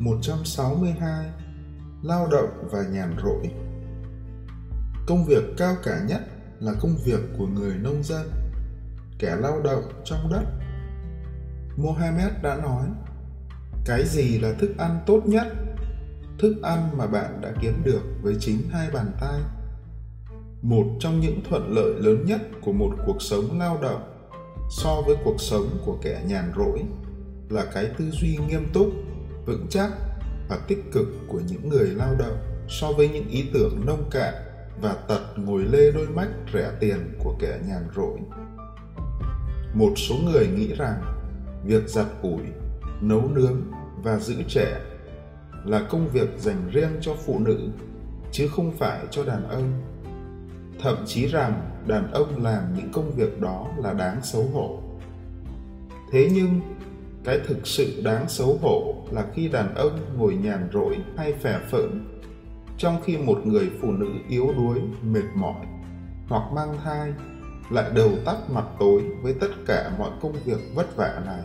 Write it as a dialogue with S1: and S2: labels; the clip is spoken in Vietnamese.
S1: 162 Lao động và nhàn rỗi Công việc cao cả nhất là công việc của người nông dân, kẻ lao động trong đất. Mohammed đã nói, cái gì là thức ăn tốt nhất? Thức ăn mà bạn đã kiếm được với chính hai bàn tay. Một trong những thuận lợi lớn nhất của một cuộc sống lao động so với cuộc sống của kẻ nhàn rỗi là cái tư duy nghiêm túc vững chắc và tích cực của những người lao động so với những ý tưởng nông cạn và tật ngồi lê đôi mắt rẻ tiền của kẻ nhàn rỗi. Một số người nghĩ rằng việc giặt ủi, nấu nướng và giữ trẻ là công việc dành riêng cho phụ nữ chứ không phải cho đàn ông. Thậm chí rằng đàn ông làm những công việc đó là đáng xấu hổ. Thế nhưng cái thực sự đáng xấu hổ là khi đàn ông ngồi nhàn rỗi hay phè phỡn trong khi một người phụ nữ yếu đuối, mệt mỏi hoặc mang thai, lại đầu tắt mặt tối với tất cả mọi công việc vất vả này.